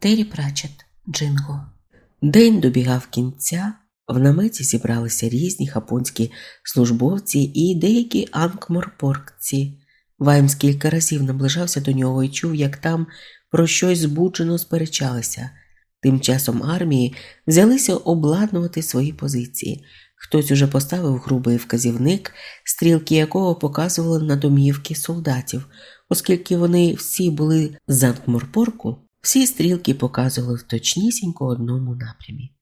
Террі Прачет, Джинго. День добігав кінця. В наметі зібралися різні хапонські службовці і деякі анкморпоркці. Ваймс кілька разів наближався до нього і чув, як там про щось збуджено сперечалися. Тим часом армії взялися обладнувати свої позиції. Хтось уже поставив грубий вказівник, стрілки якого показували на домівки солдатів, оскільки вони всі були з Анкморпорку, всі стрілки показували в точнісінько одному напрямі.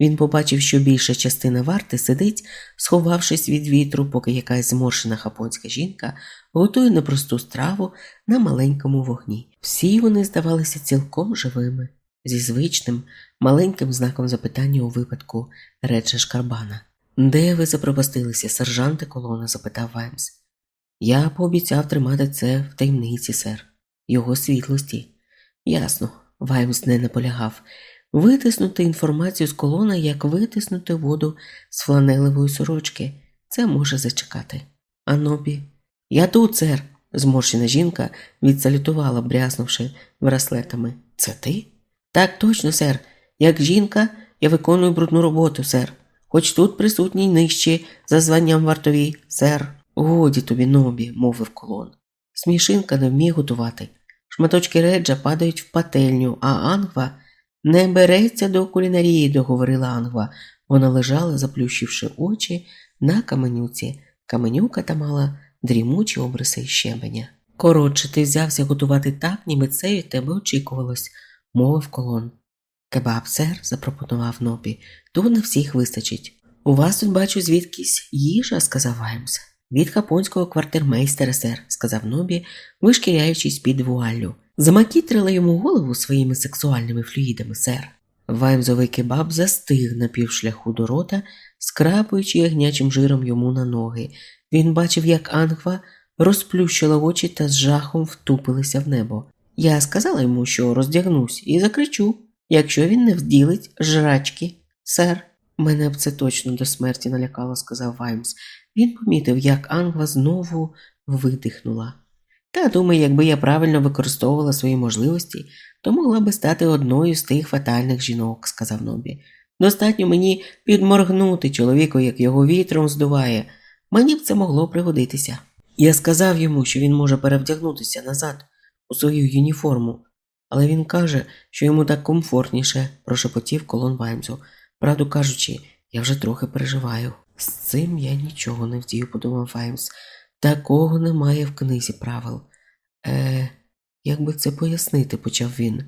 Він побачив, що більша частина варти сидить, сховавшись від вітру, поки якась зморшена хапонська жінка готує непросту страву на маленькому вогні. Всі вони здавалися цілком живими, зі звичним маленьким знаком запитання у випадку Реджа Шкарбана. Де ви запропастилися, сержанте колона? запитав Ваймс. Я пообіцяв тримати це в таємниці, сер, його світлості. Ясно, Ваймс не наполягав. Витиснути інформацію з колона, як витиснути воду з фланелевої сорочки. Це може зачекати. Анобі. Я тут, сер. Зморщена жінка відсалютувала, бряснувши браслетами. Це ти? Так точно, сер. Як жінка, я виконую брудну роботу, сер. Хоч тут присутній нижче за званням вартові, сер. Годі тобі, нобі, мовив колон. Смішинка не вміє готувати. Шматочки реджа падають в пательню, а ангва не береться до кулінарії, договорила ангва. Вона лежала, заплющивши очі на каменюці. Каменюка та мала дрімучі обриси щебеня. Коротше, ти взявся готувати так, ніби це від тебе очікувалось, мовив колон. Кебаб, сер, запропонував Нобі, тут на всіх вистачить. У вас тут бачу звідкись їжа, сказав Ваймс. Від хапонського квартирмейстера, сер, сказав Нобі, вишкіряючись під вуаллю. Замакітрила йому голову своїми сексуальними флюїдами, сер. Ваймзовий кебаб застиг на півшляху до рота, скрапуючи ягнячим жиром йому на ноги. Він бачив, як Ангва розплющила очі та з жахом втупилися в небо. Я сказала йому, що роздягнусь, і закричу, якщо він не вділить жрачки, сер. Мене б це точно до смерті налякало, сказав Ваймс. Він помітив, як Ангва знову видихнула. Та думаю, якби я правильно використовувала свої можливості, то могла би стати одною з тих фатальних жінок, сказав Нобі. Достатньо мені підморгнути чоловіку, як його вітром здуває. Мені б це могло пригодитися. Я сказав йому, що він може перевдягнутися назад у свою юніформу, але він каже, що йому так комфортніше, прошепотів колон Ваймсу. Правду кажучи, я вже трохи переживаю. З цим я нічого не вдію, подумав Ваймс. Такого немає в книзі правил. Е, як би це пояснити, почав він.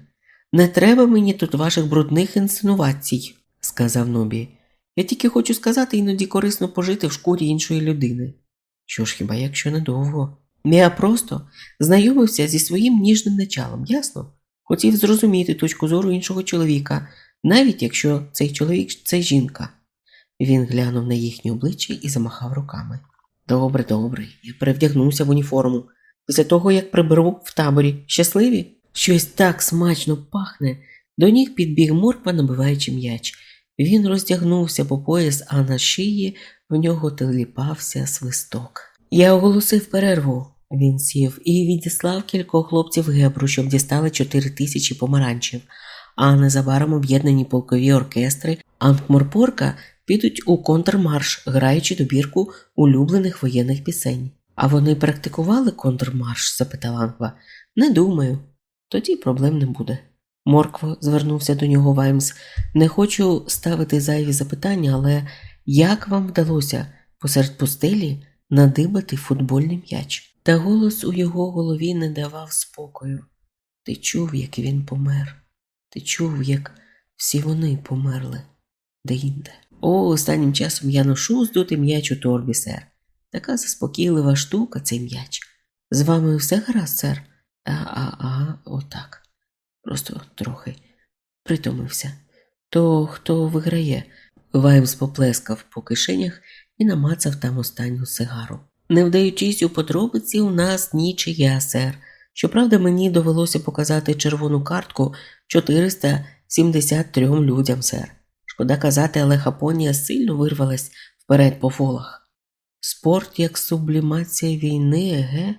Не треба мені тут ваших брудних інсинувацій, сказав Нобі. Я тільки хочу сказати, іноді корисно пожити в шкурі іншої людини. Що ж хіба якщо недовго? Я просто знайомився зі своїм ніжним началом, ясно? Хотів зрозуміти точку зору іншого чоловіка, навіть якщо цей чоловік це жінка. Він глянув на їхні обличчя і замахав руками. Добре, добре, я перевдягнувся в уніформу. Після того, як приберу в таборі, щасливі? Щось так смачно пахне. До ніг підбіг морква, набиваючи м'яч. Він роздягнувся по пояс, а на шиї в нього теліпався свисток. Я оголосив перерву. Він сів і відіслав кількох хлопців гебру, щоб дістали чотири тисячі помаранчів, а незабаром об'єднані полкові оркестри Анкморпорка підуть у контрмарш, граючи добірку улюблених воєнних пісень. А вони практикували контрмарш? запитав Ангва. Не думаю. Тоді проблем не буде. Моркво звернувся до нього Ваймс. Не хочу ставити зайві запитання, але як вам вдалося посеред пустелі надибати футбольний м'яч? Та голос у його голові не давав спокою. Ти чув, як він помер. Ти чув, як всі вони померли де-інде. О, останнім часом я ношу здути м'яч у торбі, сер. Така заспокійлива штука цей м'яч. З вами все гаразд, сер? А, а, а, отак. Просто трохи притомився. То хто виграє? Ваймс поплескав по кишенях і намацав там останню сигару. Не вдаючись у подробиці, у нас нічия, сер. Щоправда, мені довелося показати червону картку 473 людям, сер. Шкода казати, але Хапонія сильно вирвалась вперед по фолах. Спорт як сублімація війни, еге,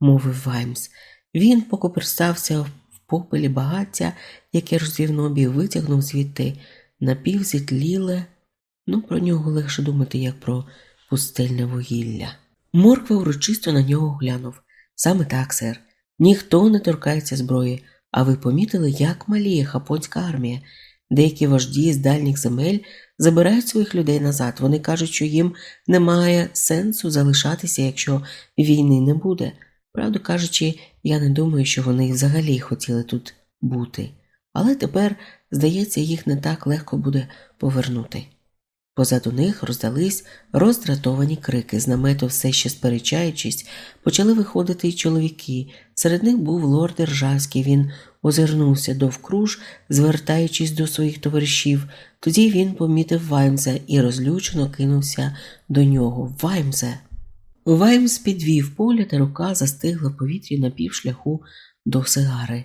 мовив Ваймс. Він покоперстався в попелі багаття, яке розвів нобі, витягнув звідти напівзітліле, ну про нього легше думати, як про пустельне вугілля. Морква урочисто на нього глянув. Саме так, сер. Ніхто не торкається зброї, а ви помітили, як маліє хапонська армія. Деякі вожді з дальніх земель забирають своїх людей назад. Вони кажуть, що їм немає сенсу залишатися, якщо війни не буде. Правду кажучи, я не думаю, що вони взагалі хотіли тут бути. Але тепер, здається, їх не так легко буде повернути. Позаду них роздались роздратовані крики, з намету все ще сперечаючись, почали виходити й чоловіки. Серед них був лорд Державський. Він озирнувся довкруж, звертаючись до своїх товаришів. Тоді він помітив Ваймза і розлючено кинувся до нього. Ваймзе. Ваймс підвів поля, та рука застигла в повітрі на півшляху до сигари.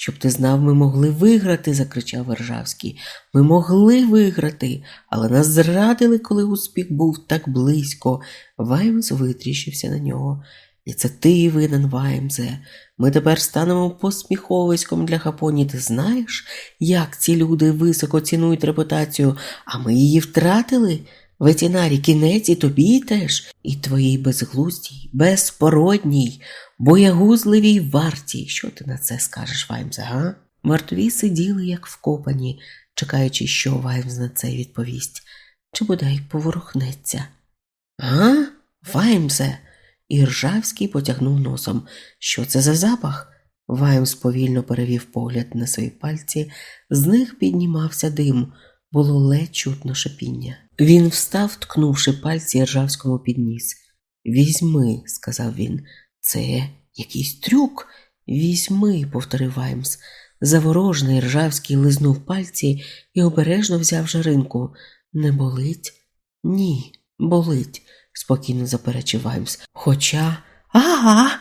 Щоб ти знав, ми могли виграти, закричав Вержавський. Ми могли виграти, але нас зрадили, коли успіх був так близько. Ваймс витріщився на нього. І це ти винен, Ваймзе. Ми тепер станемо посміховиськом для Хапоні. Ти знаєш, як ці люди високо цінують репутацію, а ми її втратили? Ветінарі, кінець і тобі теж, і твоїй безглуздій, безпородній, боягузливій варті. Що ти на це скажеш, Ваймзе, га? Мартові сиділи, як вкопані, чекаючи, що Ваймз на це відповість, чи бодай поворухнеться. Га? Ваймзе? І Ржавський потягнув носом. Що це за запах? Ваймс повільно перевів погляд на свої пальці, з них піднімався дим, було ледь чутно шипіння. Він встав, ткнувши пальці Ржавському під ніс. Візьми, сказав він, це якийсь трюк. Візьми, повторив Ваймс. Заворожний Ржавський лизнув пальці і обережно взяв жаринку. Не болить? Ні, болить спокійно заперечив Ваймс. Хоча. Ага.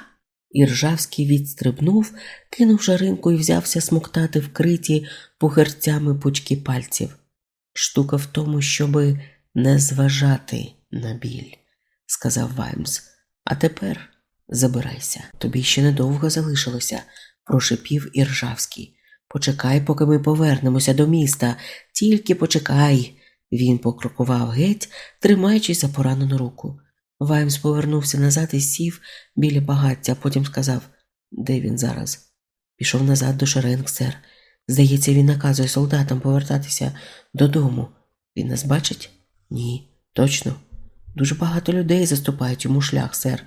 Іржавський відстрибнув, кинув жаринку і взявся смоктати вкриті пухерцями пучки пальців. Штука в тому, щоби не зважати на біль, сказав Ваймс. А тепер забирайся. Тобі ще недовго залишилося, прошепів Іржавський. Почекай, поки ми повернемося до міста, тільки почекай. Він покрокував геть, тримаючись за поранену руку. Ваймс повернувся назад і сів біля багаття, потім сказав, де він зараз? Пішов назад до шеренг, сер. Здається, він наказує солдатам повертатися додому. Він нас бачить? Ні, точно. Дуже багато людей заступають йому шлях, сер.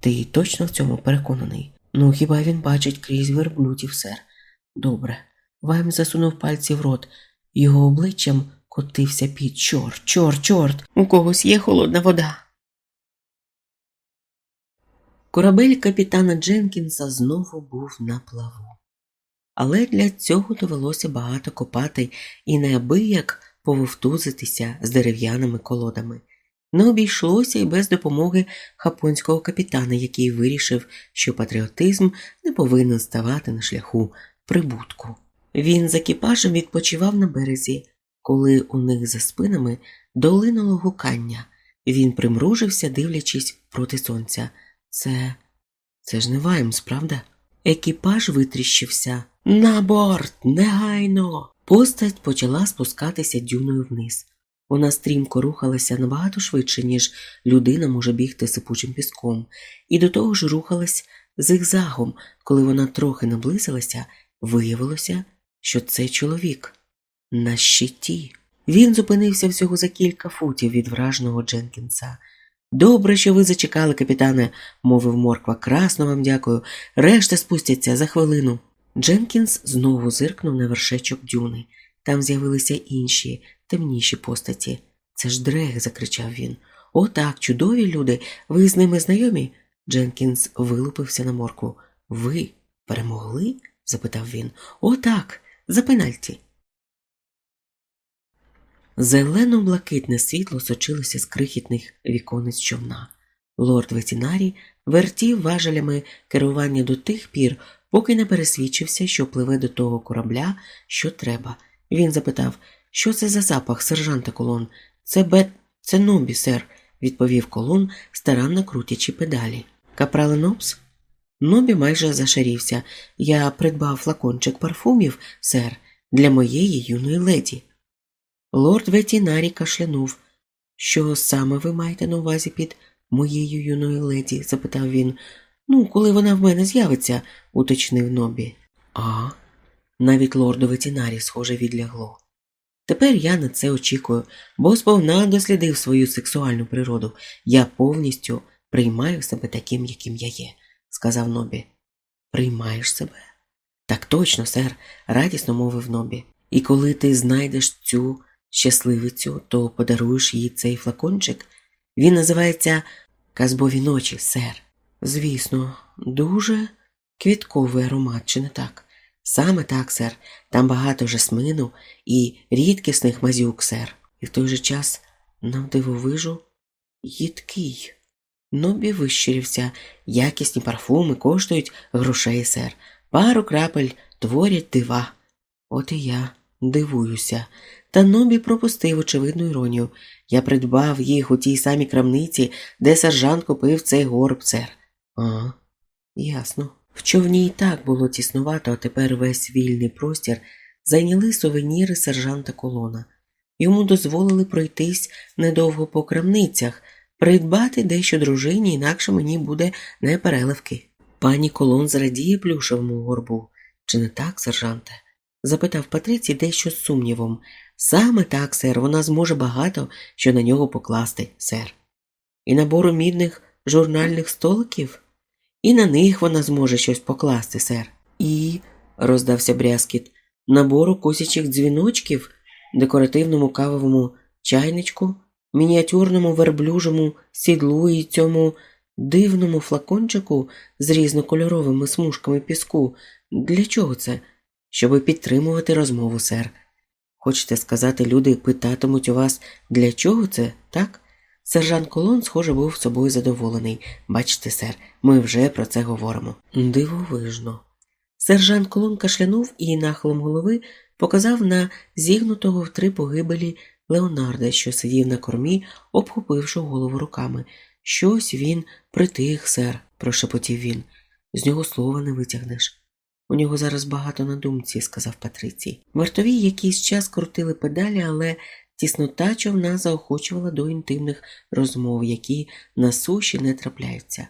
Ти точно в цьому переконаний? Ну, хіба він бачить крізь верблюдів, сер? Добре. Ваймс засунув пальці в рот, його обличчям котився під чорт, чорт, чорт, у когось є холодна вода. Корабель капітана Дженкінса знову був на плаву. Але для цього довелося багато копати і неабияк пововтузитися з дерев'яними колодами. Не обійшлося й без допомоги хапонського капітана, який вирішив, що патріотизм не повинен ставати на шляху прибутку. Він з екіпажем відпочивав на березі, коли у них за спинами долинуло гукання, він примружився, дивлячись проти сонця. Це це ж не Ваймс, правда? Екіпаж витріщився. На борт, негайно. Постать почала спускатися дюною вниз. Вона стрімко рухалася набагато швидше, ніж людина може бігти сипучим піском, і до того ж рухалась зигзагом, коли вона трохи наблизилася, виявилося, що це чоловік на щиті. Він зупинився всього за кілька футів від вражного Дженкінса. Добре, що ви зачекали, капітане, мовив морква. Красно вам дякую. Решта спустяться за хвилину. Дженкінс знову зиркнув на вершечок дюни. Там з'явилися інші, темніші постаті. Це ж дрег, закричав він. О, так, чудові люди. Ви з ними знайомі? Дженкінс вилупився на моркву. Ви перемогли? запитав він. О, так, за пенальті. Зелено-блакитне світло сочилося з крихітних віконець човна. Лорд ветінарій вертів важелями керування до тих пір, поки не пересвідчився, що пливе до того корабля, що треба. Він запитав, що це за запах, сержанта колон. Це бет, це нобі, сер, відповів колон, старанно крутячи педалі. Капрале Нобс? Нобі майже зашарівся. Я придбав флакончик парфумів, сер, для моєї юної леді. Лорд Ветінарі кашлянув. Що саме ви маєте на увазі під моєю юною леді? запитав він. Ну, коли вона в мене з'явиться, уточнив Нобі. А, навіть лорду ветінарі, схоже, відлягло. Тепер я на це очікую, бо сповна дослідив свою сексуальну природу. Я повністю приймаю себе таким, яким я є, сказав Нобі. Приймаєш себе? Так точно, сер, радісно мовив Нобі. І коли ти знайдеш цю щасливицю, то подаруєш їй цей флакончик. Він називається Казбові ночі, сер. Звісно, дуже квітковий аромат, чи не так? Саме так, сер, там багато жасмину і рідкісних мазюк, сер, і в той же час нам дивовижу їдкий. Нобі вищирівся, якісні парфуми коштують грошей, сер. Пару крапель творять дива. От і я дивуюся. Та Нобі пропустив очевидну іронію. Я придбав їх у тій самій крамниці, де сержант купив цей горб, сер. А, ясно. В човні і так було тіснувато, а тепер весь вільний простір зайняли сувеніри сержанта колона. Йому дозволили пройтись недовго по крамницях, придбати дещо дружині, інакше мені буде непереливки. Пані колон зрадіє плюшевому горбу. Чи не так, сержанте? запитав Патриці дещо з сумнівом. Саме так, сер, вона зможе багато що на нього покласти, сер. І набору мідних журнальних столиків? І на них вона зможе щось покласти, сер. І, роздався брязкіт, набору косячих дзвіночків, декоративному кавовому чайничку, мініатюрному верблюжому сідлу і цьому дивному флакончику з різнокольоровими смужками піску. Для чого це? Щоби підтримувати розмову, сер. Хочете сказати, люди питатимуть у вас, для чого це, так? Сержант Колон, схоже, був собою задоволений. Бачите, сер, ми вже про це говоримо. Дивовижно. Сержант Колон кашлянув і нахилом голови показав на зігнутого в три погибелі Леонарда, що сидів на кормі, обхопивши голову руками. Щось він притих, сер, прошепотів він. З нього слова не витягнеш. У нього зараз багато на думці, сказав Патрицій. Вартові якийсь час крутили педалі, але Тіснота човна заохочувала до інтимних розмов, які на суші не трапляються.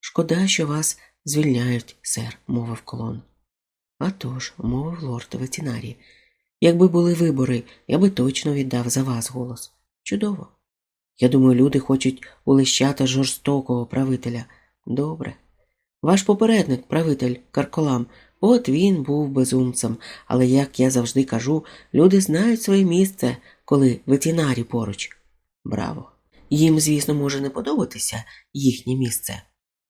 Шкода, що вас звільняють, сер, мовив колон. «А тож», – мовив лорд ветінарі, якби були вибори, я би точно віддав за вас голос. Чудово. Я думаю, люди хочуть улищати жорстокого правителя. Добре. Ваш попередник, правитель Карколам, от він був безумцем, але, як я завжди кажу, люди знають своє місце коли ветінарі поруч. Браво! Їм, звісно, може не подобатися їхнє місце.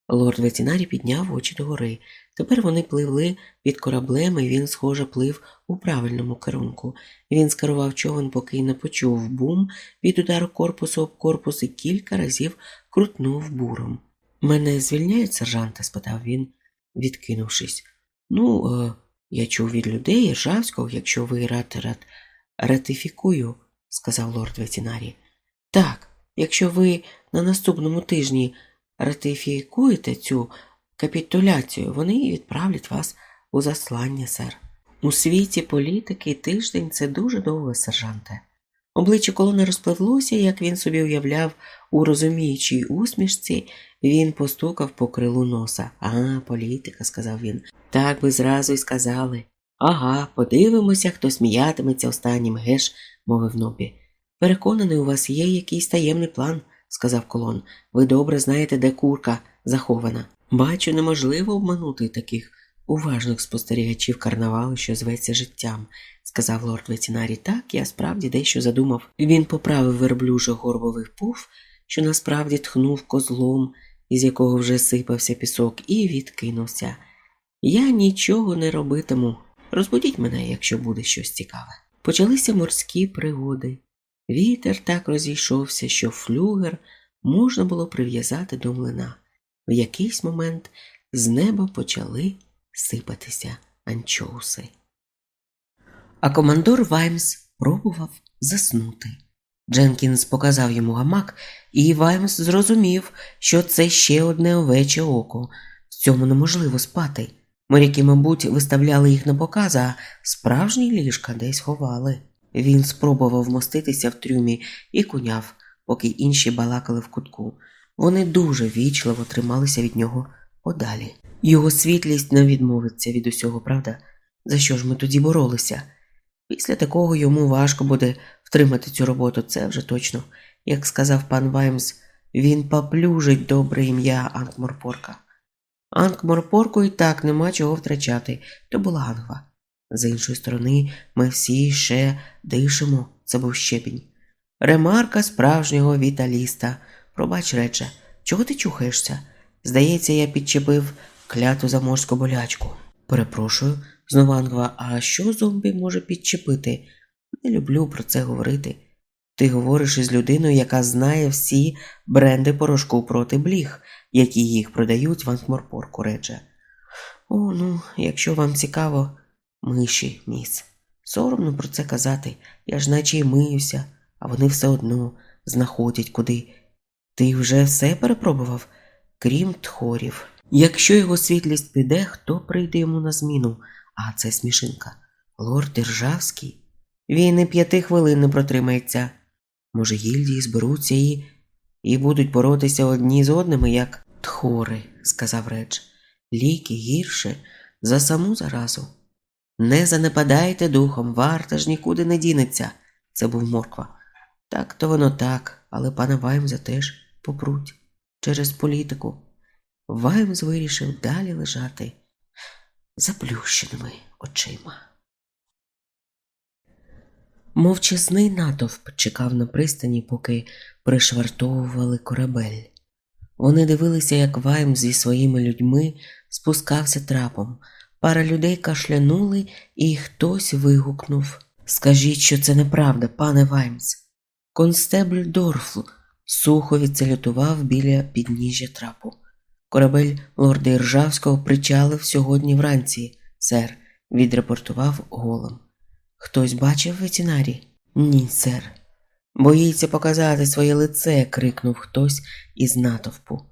Лорд ветінарі підняв очі догори. Тепер вони пливли під кораблем, і він, схоже, плив у правильному керунку. Він скерував човен, поки не почув бум від удару корпусу об корпус і кілька разів крутнув буром. Мене звільняють, сержанте? спитав він, відкинувшись. Ну, е, я чув від людей Ржавського, якщо ви рад рад ратифікую сказав лорд ветінарі. Так, якщо ви на наступному тижні ратифікуєте цю капітуляцію, вони відправлять вас у заслання, сер. У світі політики тиждень це дуже довго, сержанте. Обличчя колони розпливлося, як він собі уявляв, у розуміючій усмішці, він постукав по крилу носа. А, політика, сказав він. Так би зразу й сказали. Ага, подивимося, хто сміятиметься останнім геш мовив Нобі. Переконаний, у вас є якийсь таємний план, сказав колон. Ви добре знаєте, де курка захована. Бачу, неможливо обманути таких уважних спостерігачів карнавалу, що зветься життям, сказав лорд ветінарі. Так, я справді дещо задумав. Він поправив верблюжий горбовий пуф, що насправді тхнув козлом, із якого вже сипався пісок, і відкинувся. Я нічого не робитиму. Розбудіть мене, якщо буде щось цікаве. Почалися морські пригоди. Вітер так розійшовся, що флюгер можна було прив'язати до млина. В якийсь момент з неба почали сипатися анчоуси. А командор Ваймс пробував заснути. Дженкінс показав йому гамак, і Ваймс зрозумів, що це ще одне овече око. в цьому неможливо спати. Моряки, мабуть, виставляли їх на показ, а справжні ліжка десь ховали. Він спробував вмоститися в трюмі і куняв, поки інші балакали в кутку. Вони дуже вічливо трималися від нього подалі. Його світлість не відмовиться від усього, правда? За що ж ми тоді боролися? Після такого йому важко буде втримати цю роботу, це вже точно. Як сказав пан Ваймс, він поплюжить добре ім'я Анкморпорка. Анкморпорку і так нема чого втрачати, то була Ангва. З іншої сторони, ми всі ще дишимо, це був щебінь. Ремарка справжнього віталіста. Пробач, рече, чого ти чухаєшся? Здається, я підчепив кляту заморську болячку. Перепрошую, знову Ангва, а що зомбі може підчепити? Не люблю про це говорити. Ти говориш із людиною, яка знає всі бренди порошку проти бліг, які їх продають в Анкморпорку, Редже. О, ну, якщо вам цікаво, миші, міс. Соромно про це казати. Я ж наче й миюся, а вони все одно знаходять куди. Ти вже все перепробував, крім тхорів. Якщо його світлість піде, хто прийде йому на зміну? А це смішинка. Лорд Державський. Він і п'яти хвилин не протримається. Може, гільдії зберуться і і будуть боротися одні з одними, як тхори, сказав Редж. Ліки гірше за саму заразу. Не занепадайте духом, варта ж нікуди не дінеться. Це був морква. Так то воно так, але пана Ваймза теж попруть через політику. Ваймс вирішив далі лежати заплющеними очима. Мовчазний натовп чекав на пристані, поки пришвартовували корабель. Вони дивилися, як Ваймс зі своїми людьми спускався трапом. Пара людей кашлянули, і хтось вигукнув Скажіть, що це неправда, пане Ваймс. Констебль Дорфл сухо відсалютував біля підніжжя трапу. Корабель лорда Іржавського причалив сьогодні вранці, сер, відрепортував голом. Хтось бачив ветінарі? Ні, сер. Боїться показати своє лице, крикнув хтось із натовпу.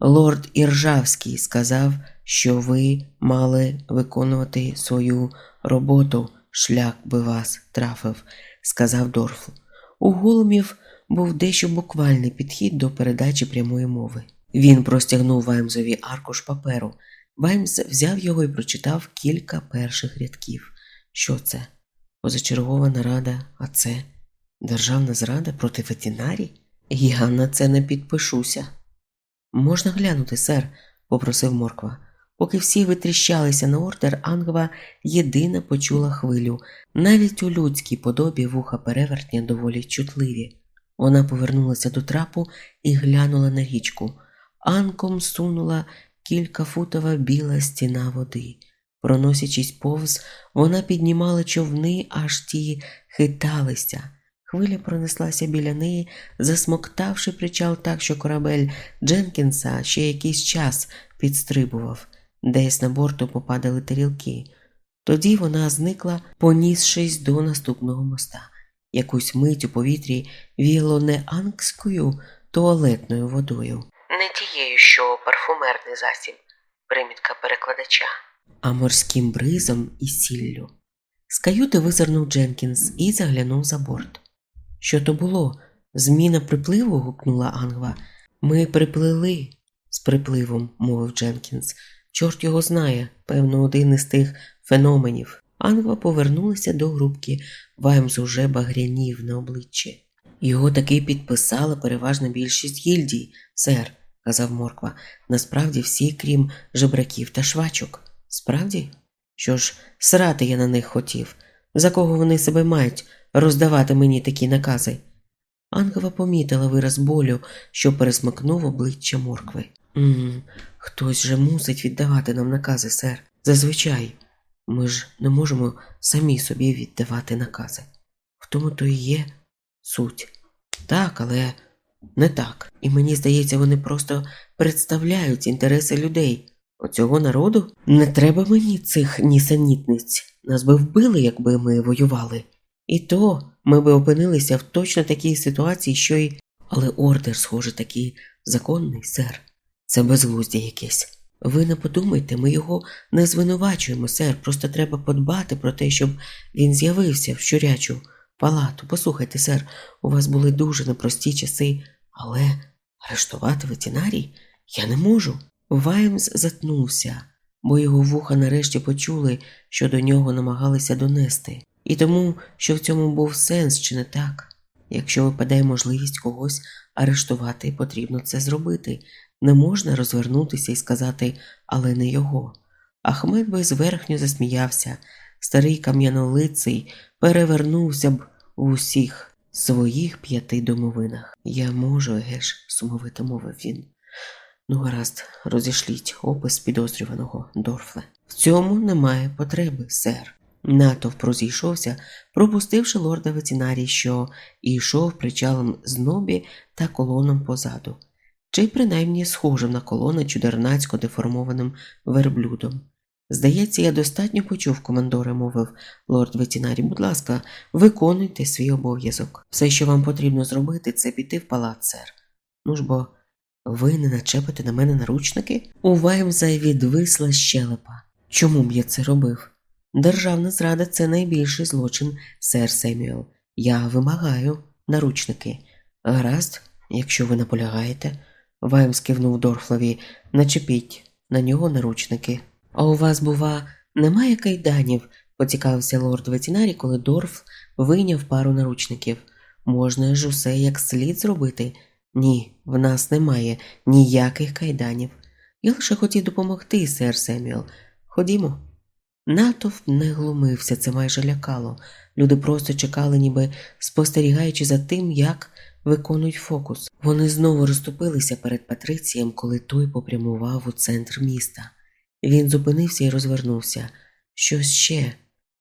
Лорд Іржавський сказав, що ви мали виконувати свою роботу, шлях би вас трафив, сказав Дорфл. У голумів був дещо буквальний підхід до передачі прямої мови. Він простягнув Ваймзові аркуш паперу. Ваймс взяв його і прочитав кілька перших рядків. Що це? Позачергова нарада, а це державна зрада проти ветінарій? Я на це не підпишуся. Можна глянути, сер, попросив Морква. Поки всі витріщалися на ордер, Ангва єдина почула хвилю. Навіть у людській подобі вуха перевертня доволі чутливі. Вона повернулася до трапу і глянула на річку. Анком сунула кількафутова біла стіна води. Проносячись повз, вона піднімала човни, аж ті хиталися. Хвиля пронеслася біля неї, засмоктавши причал так, що корабель Дженкінса ще якийсь час підстрибував, десь на борту попадали тарілки. Тоді вона зникла, понісшись до наступного моста. Якусь мить у повітрі віяло не ангською туалетною водою. Не тією, що парфумерний засіб, примітка перекладача, а морським бризом і сіллю. З каюти визирнув Дженкінс і заглянув за борт. Що то було? Зміна припливу? гукнула Ангва. Ми приплили з припливом, мовив Дженкінс. Чорт його знає, певно, один із тих феноменів. Ангва повернулася до грубки, Ваймс уже багрянів на обличчі. Його таки підписала переважна більшість гільдій, сер, казав Морква. Насправді всі, крім жебраків та швачок. Справді? Що ж, срати я на них хотів. За кого вони себе мають роздавати мені такі накази? Ангела помітила вираз болю, що пересмикнув обличчя моркви. «М хтось же мусить віддавати нам накази, сер. Зазвичай, ми ж не можемо самі собі віддавати накази. В тому то і є суть. Так, але не так. І мені здається, вони просто представляють інтереси людей. Оцього народу не треба мені цих нісенітниць. Нас би вбили, якби ми воювали. І то ми би опинилися в точно такій ситуації, що й. Але ордер, схоже, такий законний, сер. Це безглуздя якесь. Ви не подумайте, ми його не звинувачуємо, сер. Просто треба подбати про те, щоб він з'явився в щурячу палату. Послухайте, сер, у вас були дуже непрості часи, але арештувати ветеринарій я не можу. Ваймс затнувся, бо його вуха нарешті почули, що до нього намагалися донести, і тому, що в цьому був сенс, чи не так. Якщо випадає можливість когось арештувати, потрібно це зробити. Не можна розвернутися і сказати, але не його. Ахмед би зверхньо засміявся, старий кам'янолиций перевернувся б в усіх своїх п'яти домовинах. Я можу, геш, сумовито мовив він. Ну, гаразд, розішліть опис підозрюваного Дорфле. В цьому немає потреби, сер. Натовп розійшовся, пропустивши лорда ветінарій, що йшов причалом з нобі та колоном позаду, чи принаймні схожим на колони чудернацько деформованим верблюдом. Здається, я достатньо почув, командоре, мовив лорд ветінарій. Будь ласка, виконуйте свій обов'язок. Все, що вам потрібно зробити, це піти в палац, сер. Ну ж бо, ви не начепите на мене наручники? У Ваймза відвисла щелепа. Чому б я це робив? Державна зрада це найбільший злочин, сер Семюел. Я вимагаю наручники. Гаразд, якщо ви наполягаєте, Ваймс кивнув Дорфлові, начепіть на нього наручники. А у вас, бува, немає кайданів? поцікавився лорд ветінарі, коли Дорф вийняв пару наручників. Можна ж усе як слід зробити? Ні, в нас немає ніяких кайданів. Я лише хотів допомогти, сер Семюел. Ходімо. Натовп не глумився, це майже лякало. Люди просто чекали, ніби спостерігаючи за тим, як виконують фокус. Вони знову розступилися перед Патрицієм, коли той попрямував у центр міста. Він зупинився і розвернувся. Щось ще?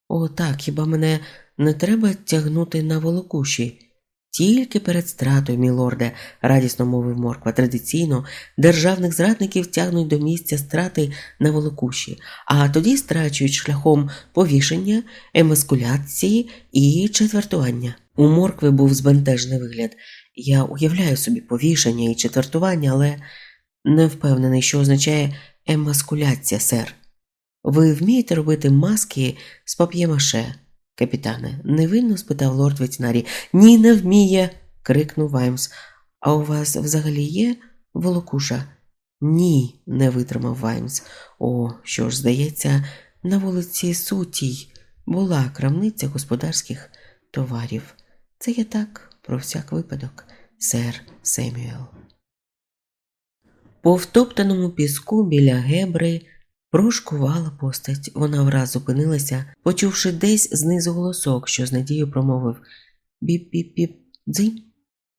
О, так, хіба мене не треба тягнути на волокуші? Тільки перед стратою, мілорде, радісно мовив Морква. Традиційно державних зрадників тягнуть до місця страти на волокуші, а тоді страчують шляхом повішення, емаскуляції і четвертування. У моркви був збентежний вигляд. Я уявляю собі повішення і четвертування, але не впевнений, що означає емаскуляція, сер. Ви вмієте робити маски з пап'ємаше? Капітане, невинно спитав лорд ветінарій. Ні, не вміє. крикнув Ваймс. А у вас взагалі є волокуша? Ні, не витримав Ваймс. О, що ж, здається, на вулиці Крутій була крамниця господарських товарів. Це я так, про всяк випадок, сер Семюел. По втоптаному піску біля Гебри прошкувала постать, вона враз зупинилася, почувши десь знизу голосок, що з надією промовив біп-біп-біп дзинь.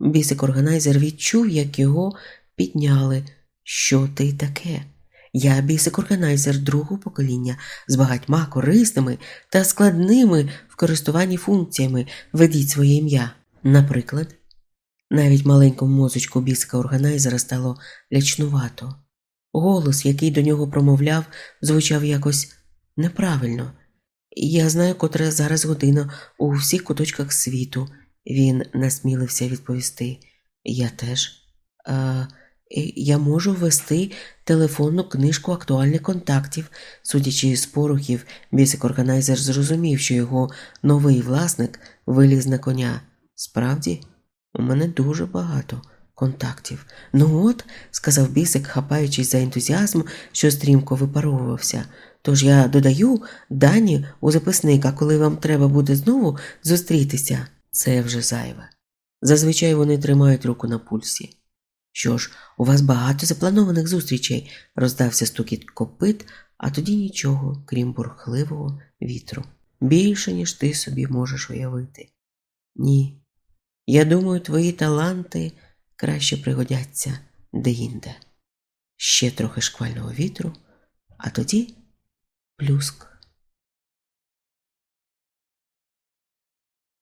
Бісик органайзер відчув, як його підняли. Що ти таке? Я бісик органайзер другого покоління з багатьма корисними та складними в користуванні функціями ведіть своє ім'я. Наприклад, навіть маленькому мозочку бісика органайзера стало лячнувато. Голос, який до нього промовляв, звучав якось неправильно. Я знаю, котра зараз година у всіх куточках світу, він насмілився відповісти. Я теж. А, Я можу ввести телефонну книжку актуальних контактів, судячи з порухів, бісик органайзер зрозумів, що його новий власник виліз на коня. Справді, у мене дуже багато контактів. Ну от, сказав бісик, хапаючись за ентузіазм, що стрімко випаровувався. Тож я додаю дані у записник, а коли вам треба буде знову зустрітися, це вже зайве. Зазвичай вони тримають руку на пульсі. Що ж, у вас багато запланованих зустрічей, роздався стукіт копит, а тоді нічого, крім бурхливого вітру. Більше, ніж ти собі можеш уявити. Ні. Я думаю, твої таланти краще пригодяться деінде. Ще трохи шквального вітру, а тоді плюск.